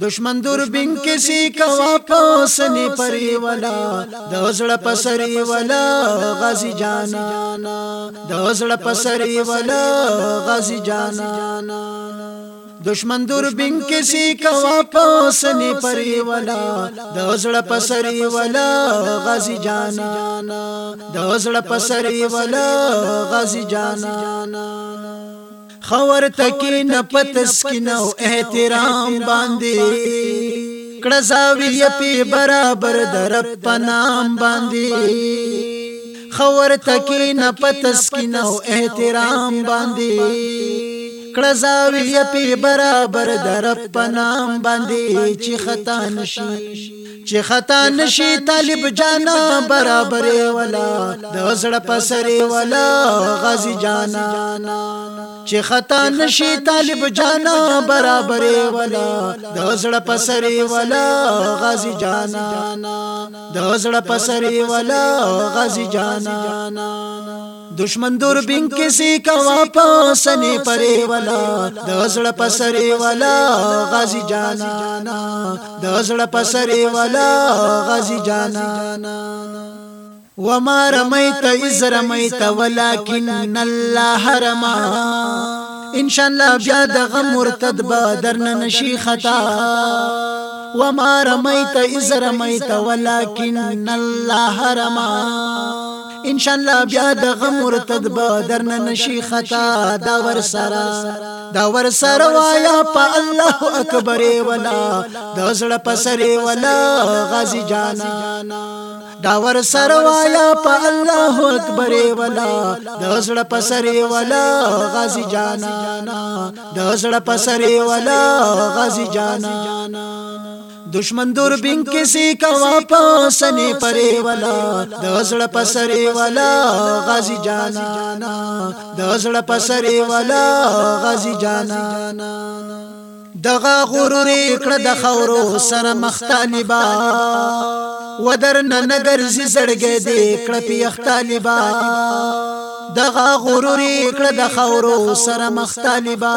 دشمن دوربین کسی کوا پوسنی پری ولا دوزړه پسری ولا غازی جانانا دوزړه پسری ولا غازی جانانا دشمن دوربین کسی کوا پوسنی پری ولا دوزړه پسری ولا غازی جانانا دوزړه پسری ولا غازی جانانا خور تکي نه پتس کینو احترام باندې کړه زاویه په برابر در په نام باندې خور تکي نه پتس کین او احترام باندې کړه زاویه په برابر در په نام باندې چې خطا نشي چې خطا نشي طالب جانا برابر ولا د زړه پسره ولا غازي جانا چې خطا نشي طالب جانا برابرې ولا د زړه پسرې ولا غازي جانا د زړه پسرې ولا غازي جانا دشمن دور بین کسی کوا پاسنی پری ولا دزړ پسری ولا غازی جانا دزړ پسری ولا غازی جانا وما رميت إذ رميت ولكن الله رمى ان شاء الله بیا د غم مرتد به درن نشي خطا وما رميت إذ رميت ولكن الله رمى ان شاء الله بیا د غم مرتد به درن نشي خطا دا ور سره دا ور سره وایا په الله اکبر ولا د زړه په سره ولا غازی جانا دا ور سره وایا په الله اکبر ولا د زړه په سره ولا غازی جانا د زړه په سره ولا غازی جانا دشمن دور بین کسی کوا پاسنی پری والا دزړه پسری والا غازی جانانا دزړه پسری والا غازی جانانا دغه غرور کړه د خورو سره مختالی با ودرن نګر زی زړګې دې کړه پیختالی با دغه غرور کړه د خورو سره مختالی با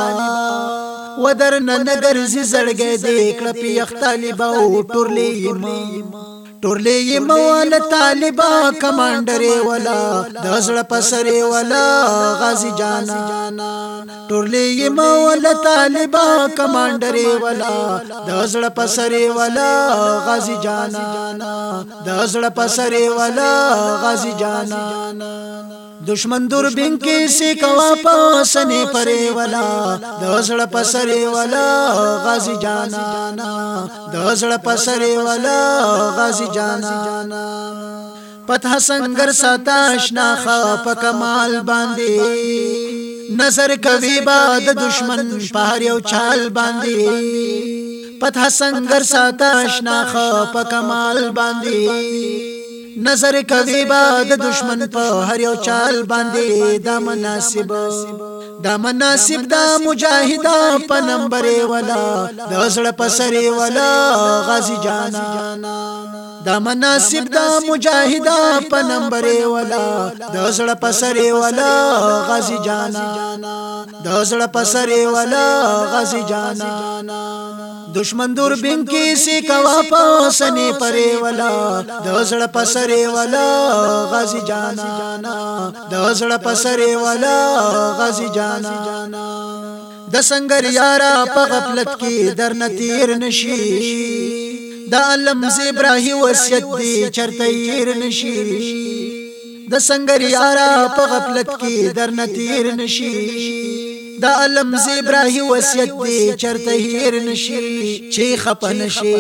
ودرن نګر زی زړګې دې کړه پیختالی با ټورلی ما ټورلې موال طالبا کمانډرې ولا دزړه پسرې ولا غازی جانا ټورلې موال طالبا کمانډرې ولا دزړه پسرې ولا غازی جانا دزړه پسرې ولا غازی جانا دشمن دور بین کې سي کوا پاسنه پرې ولا دزړ پسرې ولا غازي جانانا دزړ پسرې ولا غازي جانانا پته سنگر ساتا آشنا خا په کمال باندې نظر کوي باد دشمن پهر یو چال باندې پته سنگر ساتا آشنا خا په کمال باندې نظر کوي با د دشمن په هر یو چال باندې دا مناسب دا مناسب دا مجاهد په نمبر ولا د زړه په سر ولا غازی جانا دا مناسب دا مجاهد په نمبر ولا د زړه په سر ولا غازی جانا د زړه په سر ولا غازی جانا دشمن دور بین کې سي کوا پاسنې پرې ولا د زړه پسرې ولا غازي جانانا د زړه پسرې ولا غازي جانانا د سنگر یارا په غفلت کې در نتیر نشي د علم زبراهي وصیت دی چرته ير نشي د سنگر یارا په غفلت کې در نتیر نشي د علم زبراهي وصیت دی چرته هیر نشي چې خپن شي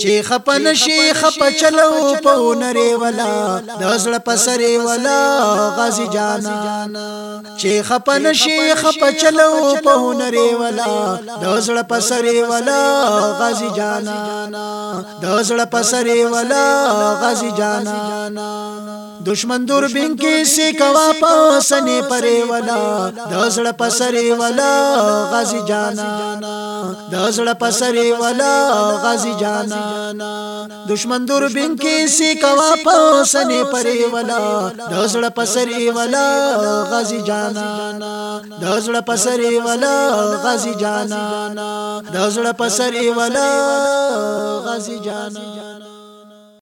چې خپن شي خپ چلو په نری ولا د زړه پسري ولا غازي جانا چې خپن شي خپ چلو په نری ولا د زړه پسري ولا غازي جانا د زړه پسري ولا غازي جانا دشمن دور بین کې سې کوا پاسنه پرې ولا د زړه پسري ولا غازی جانا د زړه پسرې ولا غازی جانا دشمن دور بین کې سی کوا پوسنې پرې ولا د زړه پسرې ولا غازی جانا د زړه پسرې ولا غازی جانا د زړه پسرې ولا غازی جانا